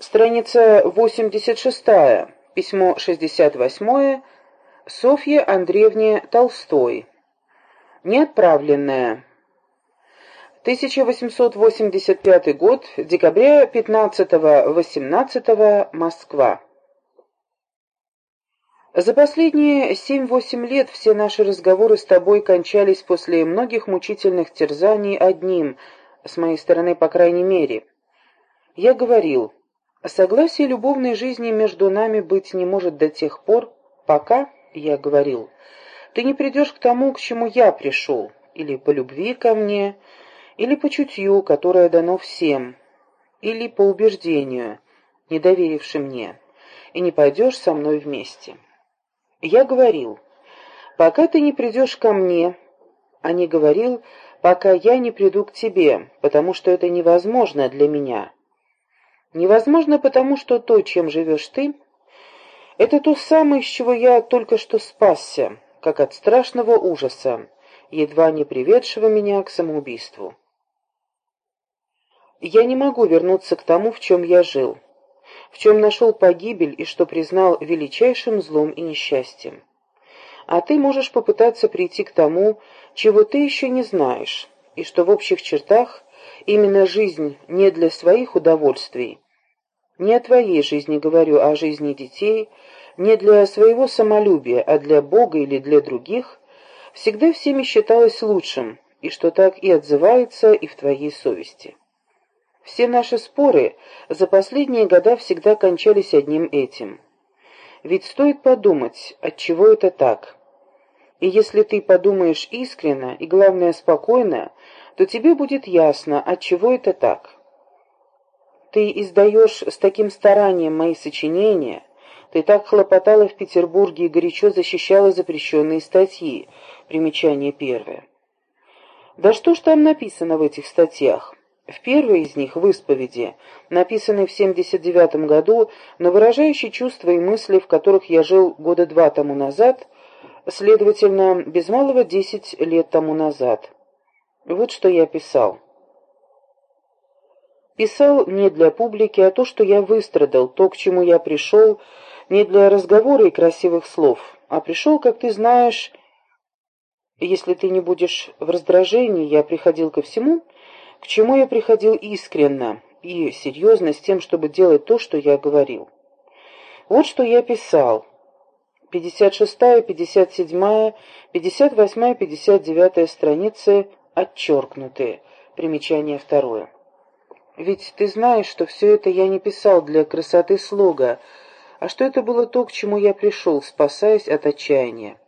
Страница 86, письмо 68, Софье Андреевне Толстой. Неотправленное. 1885 год, декабря 15-18, Москва. За последние семь-восемь лет все наши разговоры с тобой кончались после многих мучительных терзаний одним, с моей стороны, по крайней мере. Я говорил, Согласие любовной жизни между нами быть не может до тех пор, пока, я говорил, ты не придешь к тому, к чему я пришел, или по любви ко мне, или по чутью, которое дано всем, или по убеждению, не доверившим мне, и не пойдешь со мной вместе. Я говорил, пока ты не придешь ко мне, а не говорил, пока я не приду к тебе, потому что это невозможно для меня. Невозможно потому, что то, чем живешь ты, это то самое, из чего я только что спасся, как от страшного ужаса, едва не приведшего меня к самоубийству. Я не могу вернуться к тому, в чем я жил, в чем нашел погибель и что признал величайшим злом и несчастьем. А ты можешь попытаться прийти к тому, чего ты еще не знаешь, и что в общих чертах именно жизнь не для своих удовольствий, не о твоей жизни говорю, а о жизни детей, не для своего самолюбия, а для Бога или для других, всегда всеми считалось лучшим, и что так и отзывается и в твоей совести. Все наши споры за последние года всегда кончались одним этим. Ведь стоит подумать, от чего это так. И если ты подумаешь искренно и, главное, спокойно, то тебе будет ясно, от чего это так. Ты издаешь с таким старанием мои сочинения, ты так хлопотала в Петербурге и горячо защищала запрещенные статьи. Примечание первое. Да что ж там написано в этих статьях? В первой из них, в исповеди, написанной в 79 году, но выражающей чувства и мысли, в которых я жил года два тому назад, следовательно, без малого десять лет тому назад. Вот что я писал. Писал не для публики, а то, что я выстрадал, то, к чему я пришел, не для разговора и красивых слов, а пришел, как ты знаешь, если ты не будешь в раздражении, я приходил ко всему, к чему я приходил искренно и серьезно с тем, чтобы делать то, что я говорил. Вот что я писал. 56-я, 57-я, 58-я, 59-я страницы отчеркнутые. Примечание второе. Ведь ты знаешь, что все это я не писал для красоты слога, а что это было то, к чему я пришел, спасаясь от отчаяния.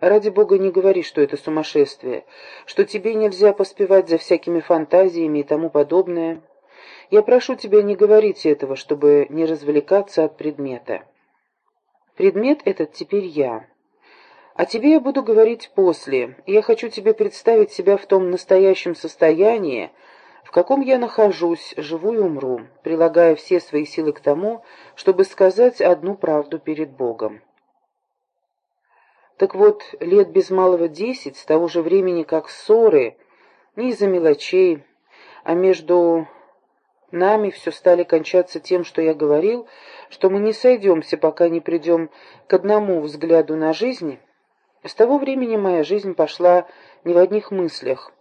Ради бога не говори, что это сумасшествие, что тебе нельзя поспевать за всякими фантазиями и тому подобное. Я прошу тебя не говорить этого, чтобы не развлекаться от предмета. Предмет этот теперь я. О тебе я буду говорить после. Я хочу тебе представить себя в том настоящем состоянии, в каком я нахожусь, живу и умру, прилагая все свои силы к тому, чтобы сказать одну правду перед Богом. Так вот, лет без малого десять, с того же времени, как ссоры, не из-за мелочей, а между нами все стали кончаться тем, что я говорил, что мы не сойдемся, пока не придем к одному взгляду на жизнь, с того времени моя жизнь пошла не в одних мыслях,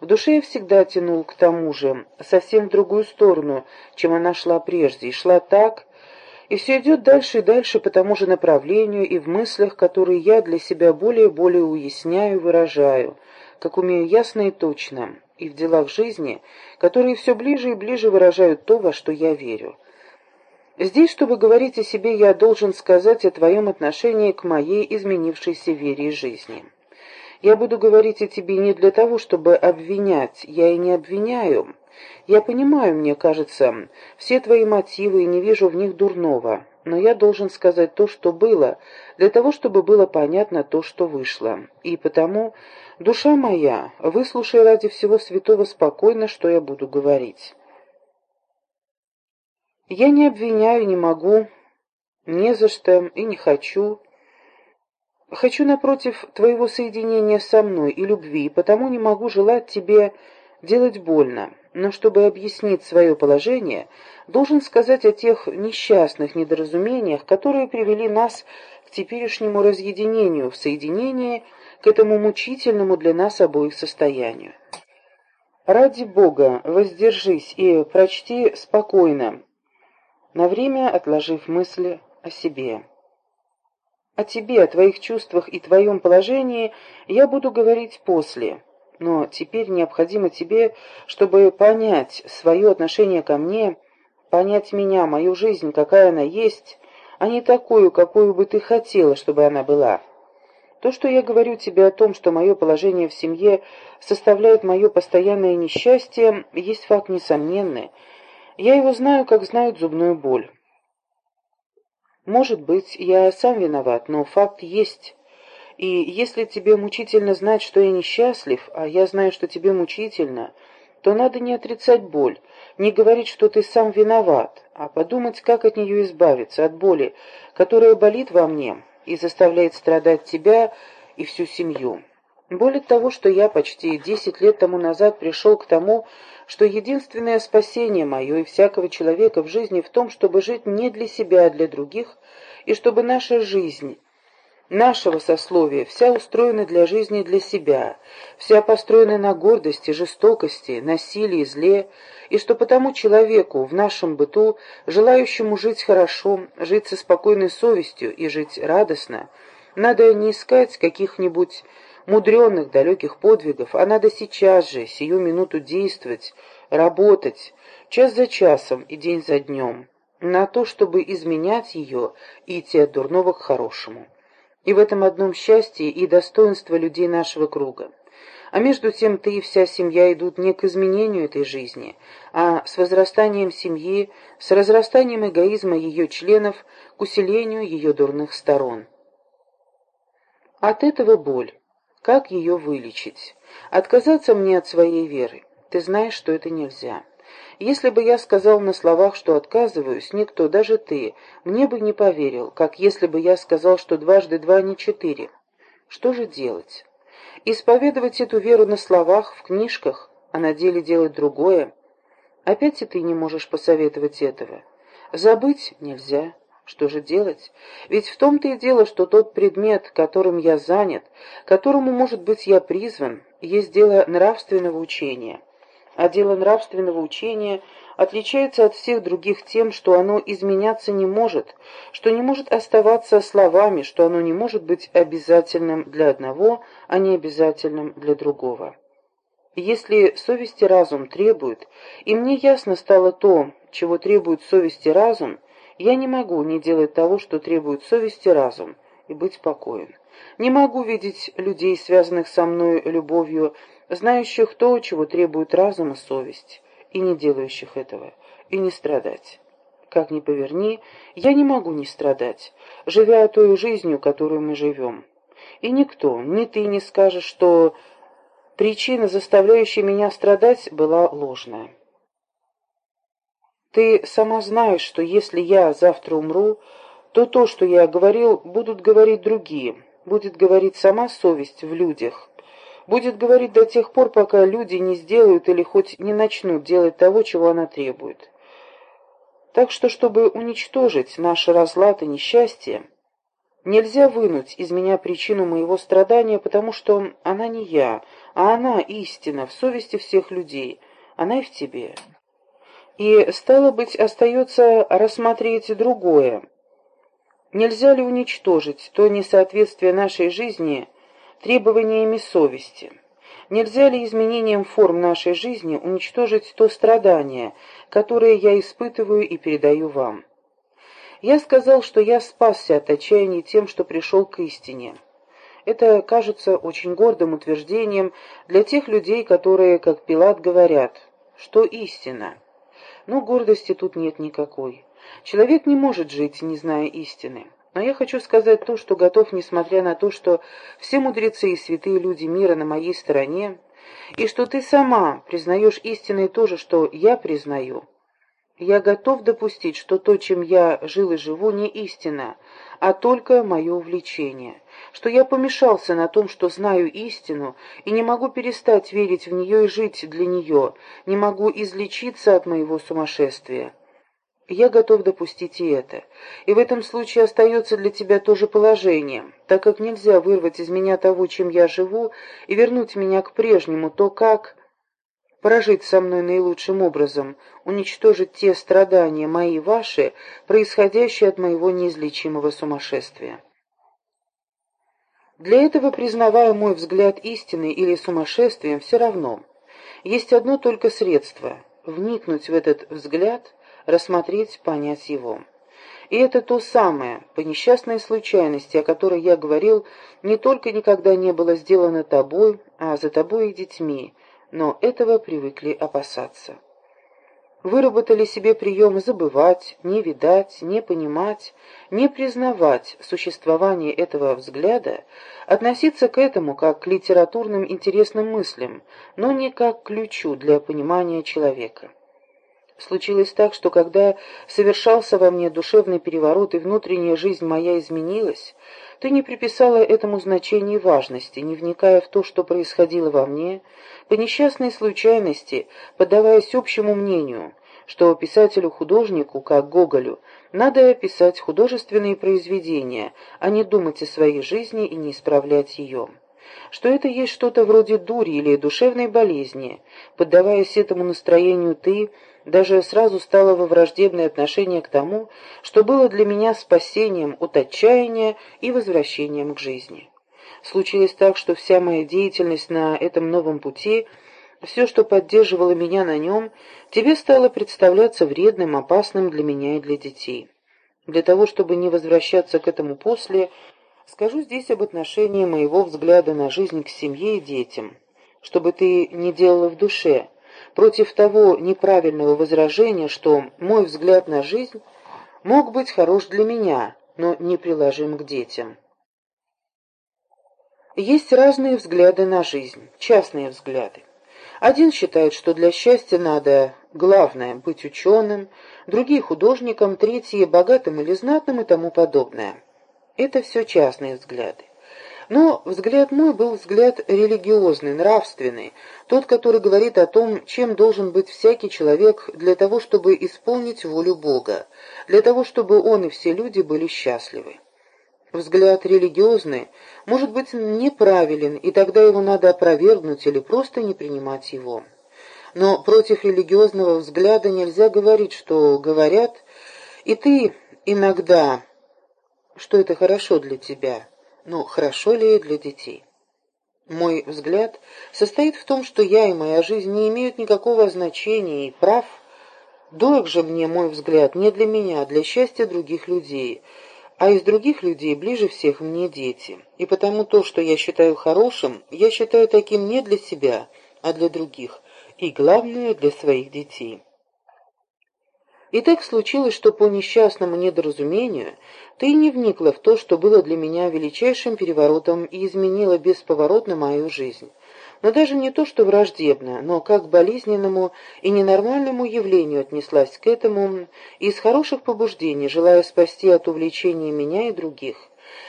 в душе я всегда тянул к тому же, совсем в другую сторону, чем она шла прежде, и шла так, и все идет дальше и дальше по тому же направлению и в мыслях, которые я для себя более и более уясняю и выражаю, как умею ясно и точно, и в делах жизни, которые все ближе и ближе выражают то, во что я верю. Здесь, чтобы говорить о себе, я должен сказать о твоем отношении к моей изменившейся вере и жизни. Я буду говорить о тебе не для того, чтобы обвинять, я и не обвиняю. Я понимаю, мне кажется, все твои мотивы и не вижу в них дурного, но я должен сказать то, что было, для того, чтобы было понятно то, что вышло. И потому, душа моя, выслушай ради всего святого спокойно, что я буду говорить. Я не обвиняю, не могу, не за что и не хочу, Хочу, напротив, твоего соединения со мной и любви, потому не могу желать тебе делать больно. но чтобы объяснить свое положение, должен сказать о тех несчастных недоразумениях, которые привели нас к теперешнему разъединению в соединении, к этому мучительному для нас обоих состоянию. Ради Бога, воздержись и прочти спокойно, на время отложив мысли о себе. О тебе, о твоих чувствах и твоем положении я буду говорить после, но теперь необходимо тебе, чтобы понять свое отношение ко мне, понять меня, мою жизнь, какая она есть, а не такую, какую бы ты хотела, чтобы она была. То, что я говорю тебе о том, что мое положение в семье составляет мое постоянное несчастье, есть факт несомненный. Я его знаю, как знают зубную боль. Может быть, я сам виноват, но факт есть. И если тебе мучительно знать, что я несчастлив, а я знаю, что тебе мучительно, то надо не отрицать боль, не говорить, что ты сам виноват, а подумать, как от нее избавиться, от боли, которая болит во мне и заставляет страдать тебя и всю семью. Более того, что я почти десять лет тому назад пришел к тому, что единственное спасение мое и всякого человека в жизни в том, чтобы жить не для себя, а для других, и чтобы наша жизнь нашего сословия вся устроена для жизни для себя, вся построена на гордости, жестокости, насилии, зле, и что потому человеку в нашем быту, желающему жить хорошо, жить со спокойной совестью и жить радостно, надо не искать каких-нибудь мудреных далеких подвигов, а надо сейчас же, сию минуту действовать, работать, час за часом и день за днем, на то, чтобы изменять ее и идти от дурного к хорошему. И в этом одном счастье и достоинство людей нашего круга. А между тем ты и вся семья идут не к изменению этой жизни, а с возрастанием семьи, с разрастанием эгоизма ее членов к усилению ее дурных сторон. От этого боль. Как ее вылечить? Отказаться мне от своей веры. Ты знаешь, что это нельзя. Если бы я сказал на словах, что отказываюсь, никто, даже ты, мне бы не поверил, как если бы я сказал, что дважды два не четыре. Что же делать? Исповедовать эту веру на словах, в книжках, а на деле делать другое? Опять и ты не можешь посоветовать этого. Забыть нельзя. Что же делать? Ведь в том-то и дело, что тот предмет, которым я занят, которому, может быть, я призван, есть дело нравственного учения а дело нравственного учения отличается от всех других тем, что оно изменяться не может, что не может оставаться словами, что оно не может быть обязательным для одного, а не обязательным для другого. Если совесть и разум требуют, и мне ясно стало то, чего требует совесть и разум, я не могу не делать того, что требует совесть и разум, и быть спокоен. Не могу видеть людей, связанных со мной любовью, знающих то, чего требует разум и совесть, и не делающих этого, и не страдать. Как ни поверни, я не могу не страдать, живя той жизнью, которую мы живем. И никто, ни ты не скажешь, что причина, заставляющая меня страдать, была ложная. Ты сама знаешь, что если я завтра умру, то то, что я говорил, будут говорить другие, будет говорить сама совесть в людях, будет говорить до тех пор, пока люди не сделают или хоть не начнут делать того, чего она требует. Так что, чтобы уничтожить наши разлад и несчастье, нельзя вынуть из меня причину моего страдания, потому что она не я, а она истина в совести всех людей, она и в тебе. И, стало быть, остается рассмотреть другое. Нельзя ли уничтожить то несоответствие нашей жизни требованиями совести. Нельзя ли изменением форм нашей жизни уничтожить то страдание, которое я испытываю и передаю вам? Я сказал, что я спасся от отчаяния тем, что пришел к истине. Это кажется очень гордым утверждением для тех людей, которые, как Пилат, говорят, что истина. Но гордости тут нет никакой. Человек не может жить, не зная истины. Но я хочу сказать то, что готов, несмотря на то, что все мудрецы и святые люди мира на моей стороне, и что ты сама признаешь истиной то же, что я признаю. Я готов допустить, что то, чем я жил и живу, не истина, а только мое увлечение, что я помешался на том, что знаю истину, и не могу перестать верить в нее и жить для нее, не могу излечиться от моего сумасшествия. Я готов допустить и это. И в этом случае остается для тебя то же положение, так как нельзя вырвать из меня того, чем я живу, и вернуть меня к прежнему, то как прожить со мной наилучшим образом, уничтожить те страдания, мои и ваши, происходящие от моего неизлечимого сумасшествия. Для этого, признавая мой взгляд истиной или сумасшествием, все равно. Есть одно только средство — вникнуть в этот взгляд, рассмотреть, понять его. И это то самое, по несчастной случайности, о которой я говорил, не только никогда не было сделано тобой, а за тобой и детьми — но этого привыкли опасаться. Выработали себе прием забывать, не видать, не понимать, не признавать существование этого взгляда, относиться к этому как к литературным интересным мыслям, но не как к ключу для понимания человека. Случилось так, что когда совершался во мне душевный переворот и внутренняя жизнь моя изменилась, ты не приписала этому значения и важности, не вникая в то, что происходило во мне, по несчастной случайности, поддаваясь общему мнению, что писателю-художнику, как Гоголю, надо писать художественные произведения, а не думать о своей жизни и не исправлять ее что это есть что-то вроде дури или душевной болезни. Поддаваясь этому настроению, ты даже сразу стала во враждебное отношение к тому, что было для меня спасением от отчаяния и возвращением к жизни. Случилось так, что вся моя деятельность на этом новом пути, все, что поддерживало меня на нем, тебе стало представляться вредным, опасным для меня и для детей. Для того, чтобы не возвращаться к этому после, Скажу здесь об отношении моего взгляда на жизнь к семье и детям, чтобы ты не делала в душе, против того неправильного возражения, что мой взгляд на жизнь мог быть хорош для меня, но не приложим к детям. Есть разные взгляды на жизнь, частные взгляды. Один считает, что для счастья надо, главное, быть ученым, другие — художником, третьи — богатым или знатным и тому подобное. Это все частные взгляды. Но взгляд мой был взгляд религиозный, нравственный, тот, который говорит о том, чем должен быть всякий человек для того, чтобы исполнить волю Бога, для того, чтобы он и все люди были счастливы. Взгляд религиозный может быть неправилен, и тогда его надо опровергнуть или просто не принимать его. Но против религиозного взгляда нельзя говорить, что говорят, и ты иногда что это хорошо для тебя, но хорошо ли для детей? Мой взгляд состоит в том, что я и моя жизнь не имеют никакого значения и прав. Дорог же мне мой взгляд не для меня, а для счастья других людей, а из других людей ближе всех мне дети. И потому то, что я считаю хорошим, я считаю таким не для себя, а для других, и главное, для своих детей. И так случилось, что по несчастному недоразумению ты не вникла в то, что было для меня величайшим переворотом и изменило бесповоротно мою жизнь. Но даже не то, что враждебно, но как к болезненному и ненормальному явлению отнеслась к этому из хороших побуждений, желая спасти от увлечения меня и других.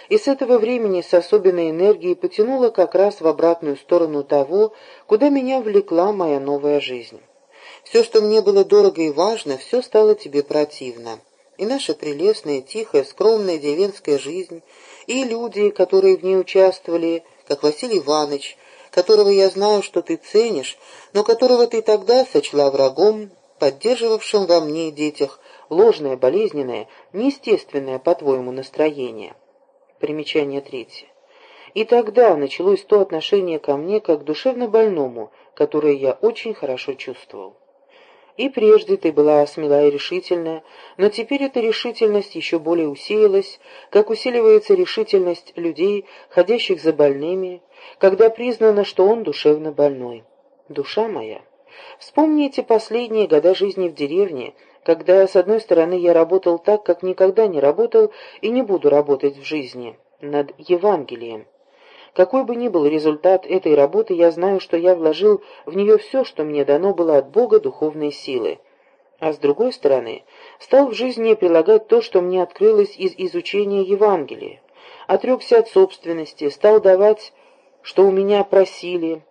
И с этого времени с особенной энергией потянула как раз в обратную сторону того, куда меня влекла моя новая жизнь. Все, что мне было дорого и важно, все стало тебе противно. И наша прелестная, тихая, скромная деревенская жизнь, и люди, которые в ней участвовали, как Василий Иванович, которого я знаю, что ты ценишь, но которого ты тогда сочла врагом, поддерживавшим во мне и детях ложное, болезненное, неестественное, по-твоему, настроение. Примечание третье. И тогда началось то отношение ко мне, как к душевно больному, которое я очень хорошо чувствовал. И прежде ты была смела и решительна, но теперь эта решительность еще более усилилась, как усиливается решительность людей, ходящих за больными, когда признано, что он душевно больной. Душа моя, вспомните последние года жизни в деревне, когда, с одной стороны, я работал так, как никогда не работал и не буду работать в жизни, над Евангелием, какой бы ни был результат этой работы, я знаю, что я вложил в нее все, что мне дано было от Бога духовной силы. а с другой стороны, стал в жизни прилагать то, что мне открылось из изучения Евангелия, отрекся от собственности, стал давать, что у меня просили.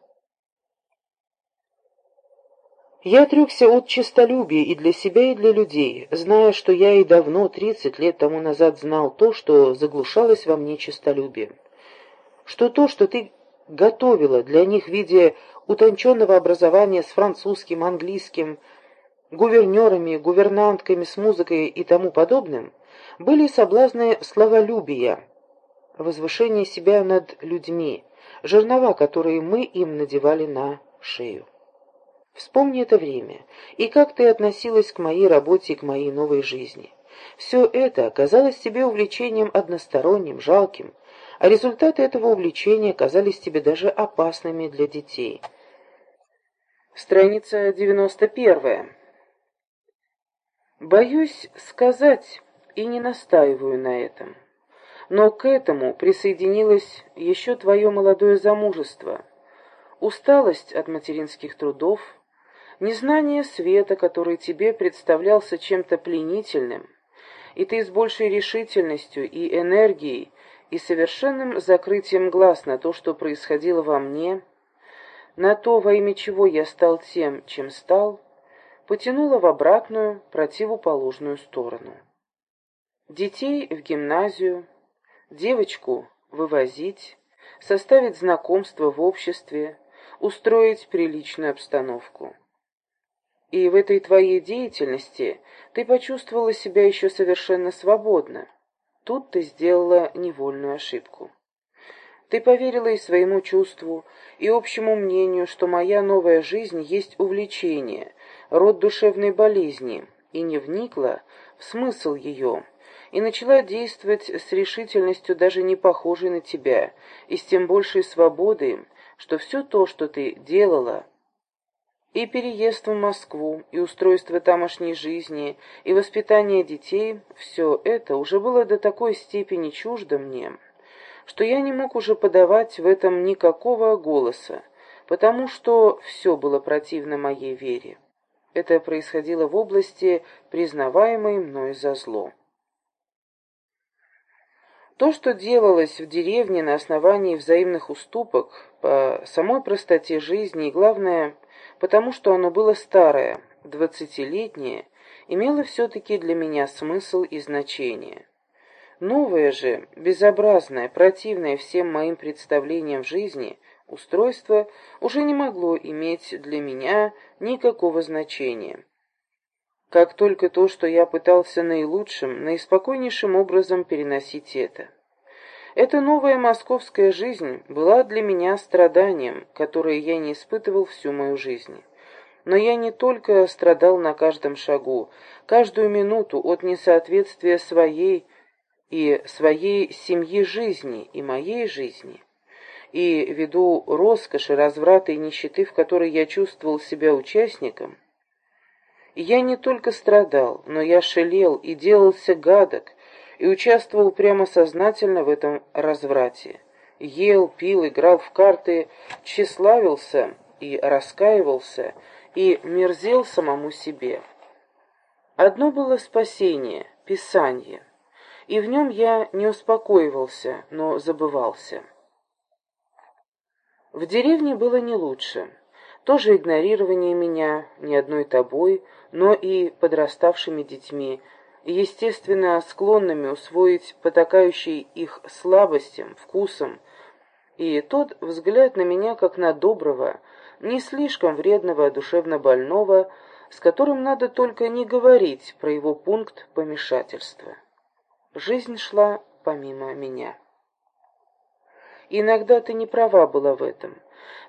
Я отрекся от честолюбия и для себя, и для людей, зная, что я и давно, тридцать лет тому назад, знал то, что заглушалось во мне честолюбием. Что то, что ты готовила для них в виде утонченного образования с французским, английским, гувернерами, гувернантками с музыкой и тому подобным, были соблазны словолюбия, возвышение себя над людьми, жернова, которые мы им надевали на шею. Вспомни это время, и как ты относилась к моей работе и к моей новой жизни. Все это оказалось тебе увлечением односторонним, жалким, а результаты этого увлечения оказались тебе даже опасными для детей. Страница 91. Боюсь сказать и не настаиваю на этом. Но к этому присоединилось еще твое молодое замужество, усталость от материнских трудов, незнание света, который тебе представлялся чем-то пленительным, и ты с большей решительностью и энергией и совершенным закрытием глаз на то, что происходило во мне, на то, во имя чего я стал тем, чем стал, потянула в обратную, противоположную сторону. Детей в гимназию, девочку вывозить, составить знакомство в обществе, устроить приличную обстановку. И в этой твоей деятельности ты почувствовала себя еще совершенно свободно. Тут ты сделала невольную ошибку. Ты поверила и своему чувству, и общему мнению, что моя новая жизнь есть увлечение, род душевной болезни, и не вникла в смысл ее, и начала действовать с решительностью даже не похожей на тебя, и с тем большей свободой, что все то, что ты делала, и переезд в Москву, и устройство тамошней жизни, и воспитание детей, все это уже было до такой степени чуждо мне, что я не мог уже подавать в этом никакого голоса, потому что все было противно моей вере. Это происходило в области, признаваемой мной за зло. То, что делалось в деревне на основании взаимных уступок, по самой простоте жизни и, главное, потому что оно было старое, двадцатилетнее, имело все-таки для меня смысл и значение. Новое же, безобразное, противное всем моим представлениям в жизни, устройство уже не могло иметь для меня никакого значения. Как только то, что я пытался наилучшим, наиспокойнейшим образом переносить это. Эта новая московская жизнь была для меня страданием, которое я не испытывал всю мою жизнь. Но я не только страдал на каждом шагу, каждую минуту от несоответствия своей и своей семьи жизни и моей жизни, и ввиду роскоши, разврата и нищеты, в которой я чувствовал себя участником, я не только страдал, но я шалел и делался гадок, и участвовал прямо сознательно в этом разврате. Ел, пил, играл в карты, тщеславился и раскаивался, и мерзел самому себе. Одно было спасение, Писание, и в нем я не успокоивался, но забывался. В деревне было не лучше. Тоже игнорирование меня, не одной тобой, но и подраставшими детьми, естественно склонными усвоить потакающий их слабостям, вкусом, и тот взгляд на меня как на доброго, не слишком вредного, душевно больного, с которым надо только не говорить про его пункт помешательства. Жизнь шла помимо меня. Иногда ты не права была в этом.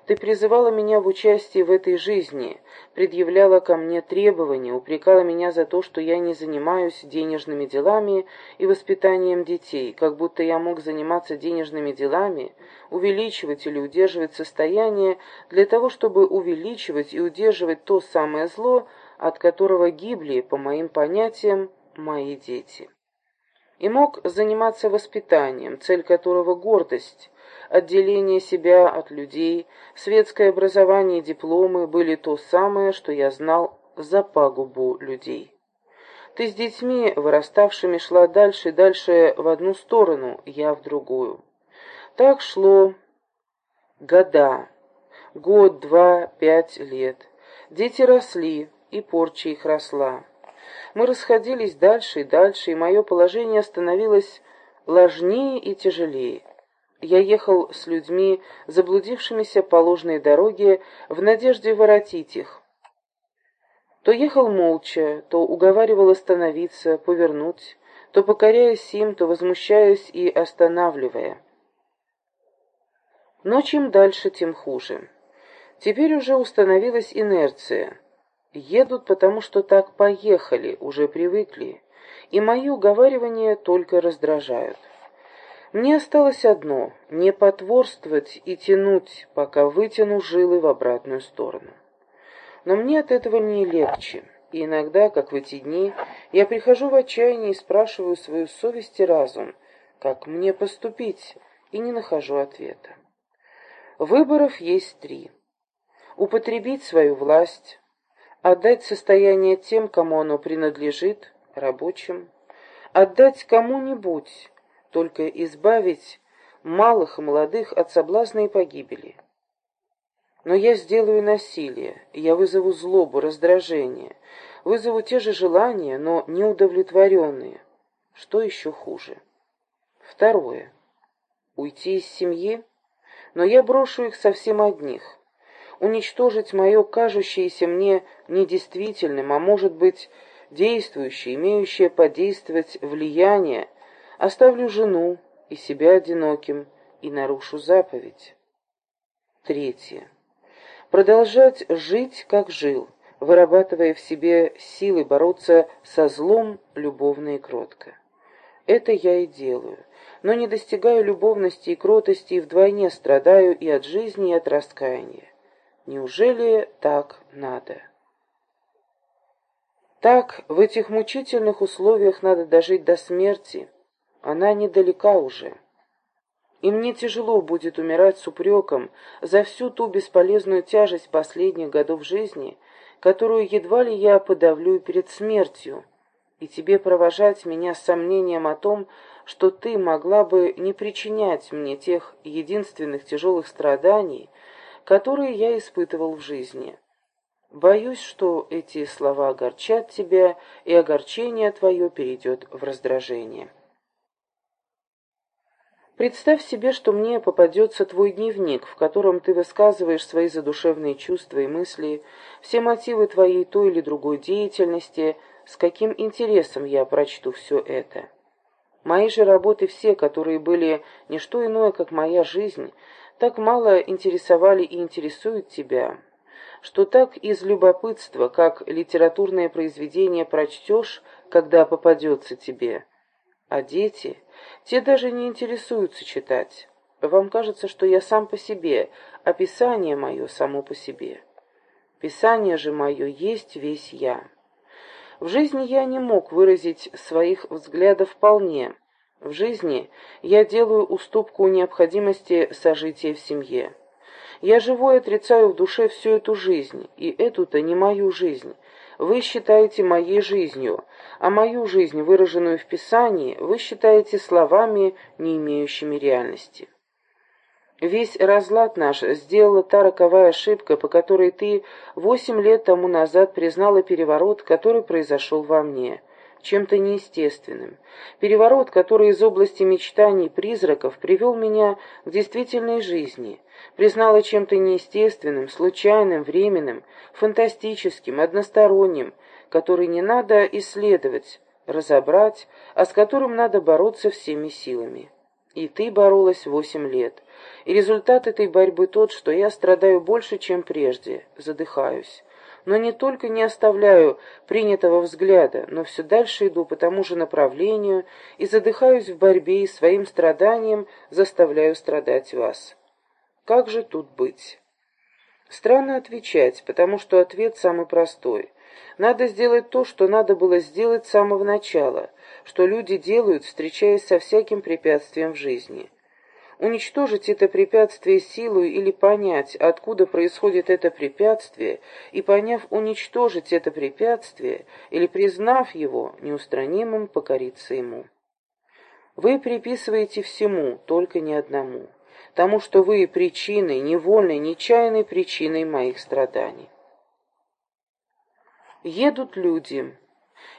Ты призывала меня в участии в этой жизни, предъявляла ко мне требования, упрекала меня за то, что я не занимаюсь денежными делами и воспитанием детей, как будто я мог заниматься денежными делами, увеличивать или удерживать состояние для того, чтобы увеличивать и удерживать то самое зло, от которого гибли, по моим понятиям, мои дети. И мог заниматься воспитанием, цель которого гордость, отделение себя от людей, светское образование и дипломы были то самое, что я знал за пагубу людей. Ты с детьми, выраставшими, шла дальше и дальше в одну сторону, я в другую. Так шло года, год, два, пять лет. Дети росли, и порча их росла. Мы расходились дальше и дальше, и мое положение становилось ложнее и тяжелее. Я ехал с людьми, заблудившимися по ложной дороге, в надежде воротить их. То ехал молча, то уговаривал остановиться, повернуть, то покоряясь им, то возмущаясь и останавливая. Но чем дальше, тем хуже. Теперь уже установилась инерция. Едут, потому что так поехали, уже привыкли, и мои уговаривания только раздражают. Мне осталось одно — не потворствовать и тянуть, пока вытяну жилы в обратную сторону. Но мне от этого не легче, и иногда, как в эти дни, я прихожу в отчаяние и спрашиваю свою совесть и разум, как мне поступить, и не нахожу ответа. Выборов есть три. Употребить свою власть, отдать состояние тем, кому оно принадлежит, рабочим, отдать кому-нибудь, только избавить малых и молодых от соблазна и погибели. Но я сделаю насилие, я вызову злобу, раздражение, вызову те же желания, но неудовлетворенные. Что еще хуже? Второе. Уйти из семьи, но я брошу их совсем одних. Уничтожить мое кажущееся мне недействительным, а может быть, действующее, имеющее подействовать влияние, оставлю жену и себя одиноким и нарушу заповедь. Третье продолжать жить, как жил, вырабатывая в себе силы бороться со злом любовно и кротко. Это я и делаю, но не достигаю любовности и кротости, и вдвойне страдаю и от жизни, и от раскаяния. Неужели так надо? Так, в этих мучительных условиях надо дожить до смерти. Она недалека уже. И мне тяжело будет умирать с упреком за всю ту бесполезную тяжесть последних годов жизни, которую едва ли я подавлю перед смертью, и тебе провожать меня с сомнением о том, что ты могла бы не причинять мне тех единственных тяжелых страданий, которые я испытывал в жизни. Боюсь, что эти слова огорчат тебя, и огорчение твое перейдет в раздражение. Представь себе, что мне попадется твой дневник, в котором ты высказываешь свои задушевные чувства и мысли, все мотивы твоей той или другой деятельности, с каким интересом я прочту все это. Мои же работы все, которые были не что иное, как моя жизнь, так мало интересовали и интересуют тебя, что так из любопытства, как литературное произведение прочтешь, когда попадется тебе. А дети... Те даже не интересуются читать. Вам кажется, что я сам по себе, а Писание мое само по себе. Писание же мое есть весь я. В жизни я не мог выразить своих взглядов вполне. В жизни я делаю уступку необходимости сожития в семье. Я живу и отрицаю в душе всю эту жизнь, и эту-то не мою жизнь, вы считаете моей жизнью, а мою жизнь, выраженную в Писании, вы считаете словами, не имеющими реальности. Весь разлад наш сделала та роковая ошибка, по которой ты восемь лет тому назад признала переворот, который произошел во мне чем-то неестественным. Переворот, который из области мечтаний призраков привел меня к действительной жизни, признала чем-то неестественным, случайным, временным, фантастическим, односторонним, который не надо исследовать, разобрать, а с которым надо бороться всеми силами. И ты боролась восемь лет. И результат этой борьбы тот, что я страдаю больше, чем прежде, задыхаюсь но не только не оставляю принятого взгляда, но все дальше иду по тому же направлению и задыхаюсь в борьбе и своим страданием заставляю страдать вас. Как же тут быть? Странно отвечать, потому что ответ самый простой. Надо сделать то, что надо было сделать с самого начала, что люди делают, встречаясь со всяким препятствием в жизни. уничтожить это препятствие силой или понять, откуда происходит это препятствие, и поняв уничтожить это препятствие, или признав его неустранимым, покориться ему. Вы приписываете всему, только не одному, тому, что вы причиной, невольной, нечаянной причиной моих страданий. Едут люди,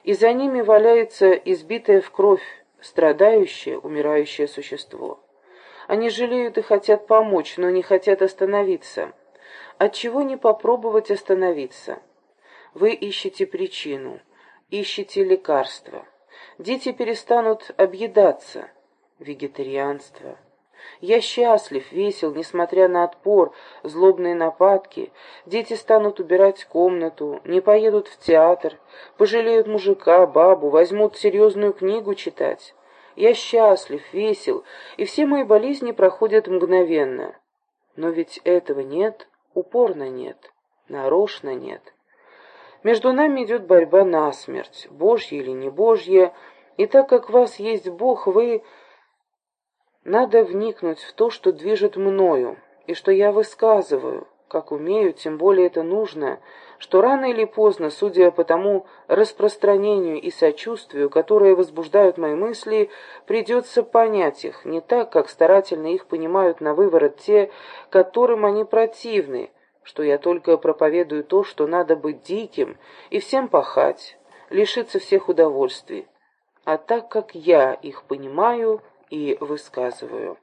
и за ними валяется избитое в кровь, страдающее, умирающее существо. Они жалеют и хотят помочь, но не хотят остановиться. Отчего не попробовать остановиться? Вы ищете причину, ищете лекарство. Дети перестанут объедаться. Вегетарианство. Я счастлив, весел, несмотря на отпор, злобные нападки. Дети станут убирать комнату, не поедут в театр, пожалеют мужика, бабу, возьмут серьезную книгу читать. Я счастлив, весел, и все мои болезни проходят мгновенно. Но ведь этого нет, упорно нет, нарочно нет. Между нами идет борьба насмерть, Божья или не Божья, и так как в вас есть Бог, вы... Надо вникнуть в то, что движет мною, и что я высказываю, как умею, тем более это нужно, что рано или поздно, судя по тому распространению и сочувствию, которые возбуждают мои мысли, придется понять их, не так, как старательно их понимают на выворот те, которым они противны, что я только проповедую то, что надо быть диким и всем пахать, лишиться всех удовольствий, а так, как я их понимаю и высказываю.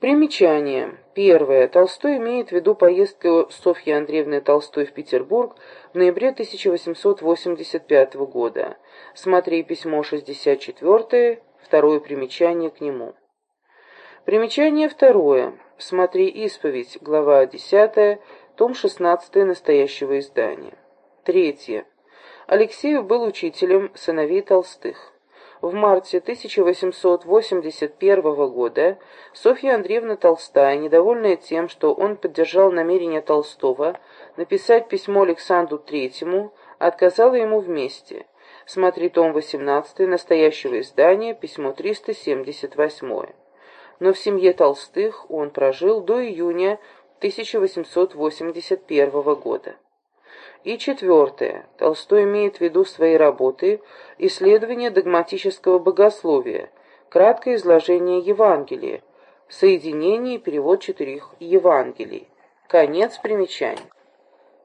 Примечание. Первое. Толстой имеет в виду поездку Софьи Андреевны Толстой в Петербург в ноябре 1885 года. Смотри письмо 64, второе примечание к нему. Примечание второе. Смотри исповедь, глава 10, том 16 настоящего издания. Третье. Алексеев был учителем сыновей Толстых. В марте 1881 года Софья Андреевна Толстая, недовольная тем, что он поддержал намерение Толстого написать письмо Александру Третьему, отказала ему вместе. Смотри том 18 настоящего издания, письмо 378. Но в семье Толстых он прожил до июня 1881 года. И четвертое. Толстой имеет в виду свои работы «Исследование догматического богословия», краткое изложение Евангелия, соединение и перевод четырех Евангелий. Конец примечаний.